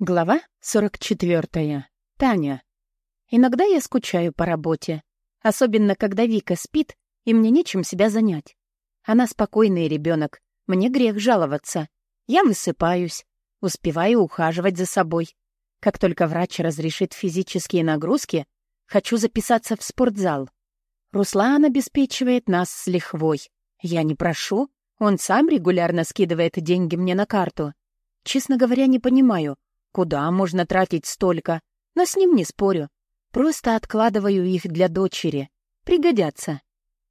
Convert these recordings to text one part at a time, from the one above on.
Глава 44. Таня. Иногда я скучаю по работе. Особенно, когда Вика спит, и мне нечем себя занять. Она спокойный ребенок, мне грех жаловаться. Я высыпаюсь, успеваю ухаживать за собой. Как только врач разрешит физические нагрузки, хочу записаться в спортзал. Руслан обеспечивает нас с лихвой. Я не прошу, он сам регулярно скидывает деньги мне на карту. Честно говоря, не понимаю — Куда можно тратить столько? Но с ним не спорю. Просто откладываю их для дочери. Пригодятся.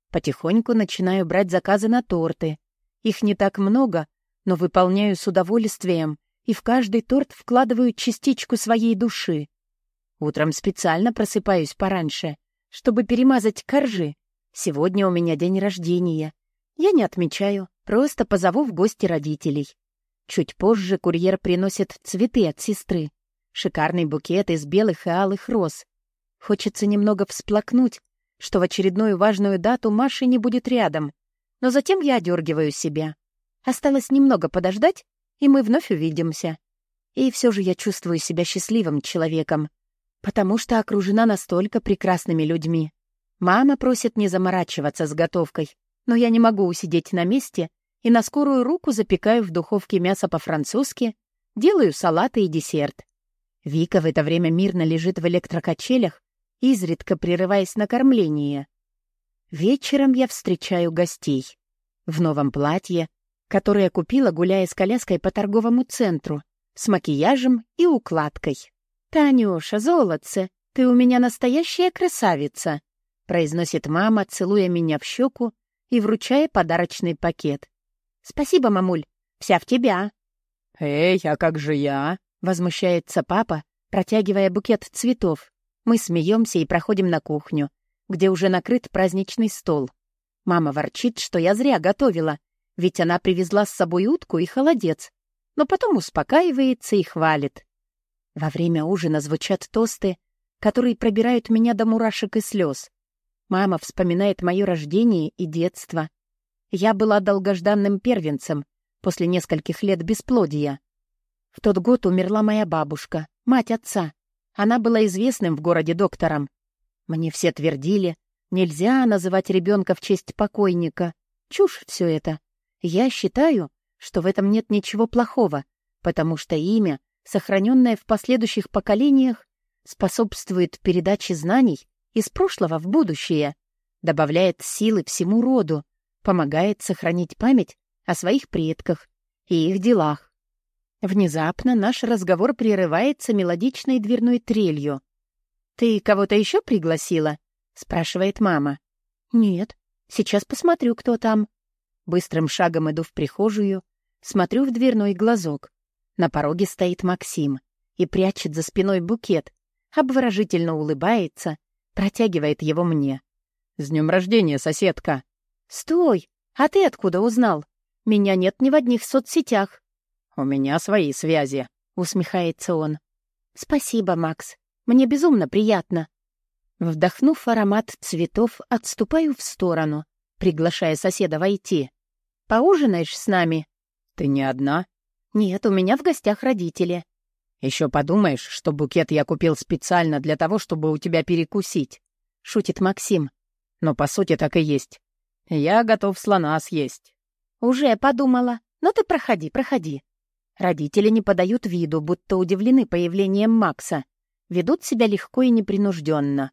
Потихоньку начинаю брать заказы на торты. Их не так много, но выполняю с удовольствием и в каждый торт вкладываю частичку своей души. Утром специально просыпаюсь пораньше, чтобы перемазать коржи. Сегодня у меня день рождения. Я не отмечаю, просто позову в гости родителей. Чуть позже курьер приносит цветы от сестры. Шикарный букет из белых и алых роз. Хочется немного всплакнуть, что в очередную важную дату Маши не будет рядом. Но затем я одергиваю себя. Осталось немного подождать, и мы вновь увидимся. И все же я чувствую себя счастливым человеком, потому что окружена настолько прекрасными людьми. Мама просит не заморачиваться с готовкой, но я не могу усидеть на месте и на скорую руку запекаю в духовке мясо по-французски, делаю салаты и десерт. Вика в это время мирно лежит в электрокачелях, изредка прерываясь на кормление. Вечером я встречаю гостей. В новом платье, которое купила, гуляя с коляской по торговому центру, с макияжем и укладкой. «Танюша, золотце, ты у меня настоящая красавица!» произносит мама, целуя меня в щеку и вручая подарочный пакет. «Спасибо, мамуль. Вся в тебя». «Эй, а как же я?» — возмущается папа, протягивая букет цветов. Мы смеемся и проходим на кухню, где уже накрыт праздничный стол. Мама ворчит, что я зря готовила, ведь она привезла с собой утку и холодец, но потом успокаивается и хвалит. Во время ужина звучат тосты, которые пробирают меня до мурашек и слез. Мама вспоминает мое рождение и детство, я была долгожданным первенцем после нескольких лет бесплодия. В тот год умерла моя бабушка, мать отца. Она была известным в городе доктором. Мне все твердили, нельзя называть ребенка в честь покойника. Чушь все это. Я считаю, что в этом нет ничего плохого, потому что имя, сохраненное в последующих поколениях, способствует передаче знаний из прошлого в будущее, добавляет силы всему роду, помогает сохранить память о своих предках и их делах. Внезапно наш разговор прерывается мелодичной дверной трелью. «Ты кого-то еще пригласила?» — спрашивает мама. «Нет, сейчас посмотрю, кто там». Быстрым шагом иду в прихожую, смотрю в дверной глазок. На пороге стоит Максим и прячет за спиной букет, обворожительно улыбается, протягивает его мне. «С днем рождения, соседка!» «Стой! А ты откуда узнал? Меня нет ни в одних соцсетях». «У меня свои связи», — усмехается он. «Спасибо, Макс. Мне безумно приятно». Вдохнув аромат цветов, отступаю в сторону, приглашая соседа войти. «Поужинаешь с нами?» «Ты не одна?» «Нет, у меня в гостях родители». Еще подумаешь, что букет я купил специально для того, чтобы у тебя перекусить», — шутит Максим. «Но по сути так и есть. «Я готов слона съесть». «Уже подумала. Но ты проходи, проходи». Родители не подают виду, будто удивлены появлением Макса. Ведут себя легко и непринужденно.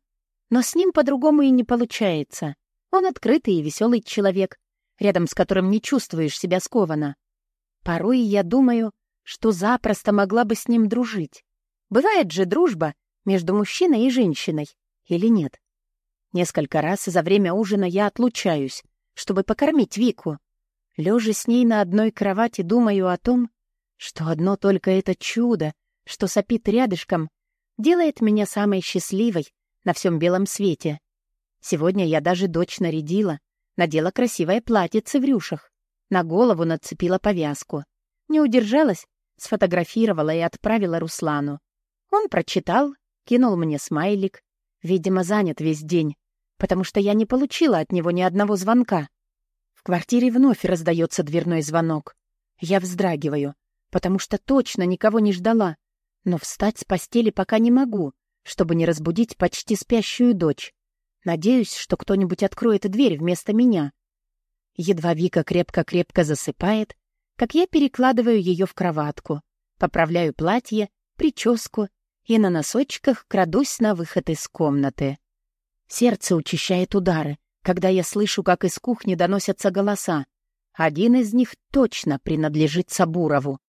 Но с ним по-другому и не получается. Он открытый и веселый человек, рядом с которым не чувствуешь себя скованно. Порой я думаю, что запросто могла бы с ним дружить. Бывает же дружба между мужчиной и женщиной, или нет? Несколько раз за время ужина я отлучаюсь, чтобы покормить Вику. Лежа с ней на одной кровати, думаю о том, что одно только это чудо, что сопит рядышком, делает меня самой счастливой на всем белом свете. Сегодня я даже дочь нарядила, надела красивое платьице в рюшах, на голову нацепила повязку. Не удержалась, сфотографировала и отправила Руслану. Он прочитал, кинул мне смайлик. Видимо, занят весь день потому что я не получила от него ни одного звонка. В квартире вновь раздается дверной звонок. Я вздрагиваю, потому что точно никого не ждала, Но встать с постели пока не могу, чтобы не разбудить почти спящую дочь. Надеюсь, что кто-нибудь откроет дверь вместо меня. Едва Вика крепко-крепко засыпает, как я перекладываю ее в кроватку, поправляю платье, прическу и на носочках крадусь на выход из комнаты. Сердце учащает удары, когда я слышу, как из кухни доносятся голоса. Один из них точно принадлежит Сабурову.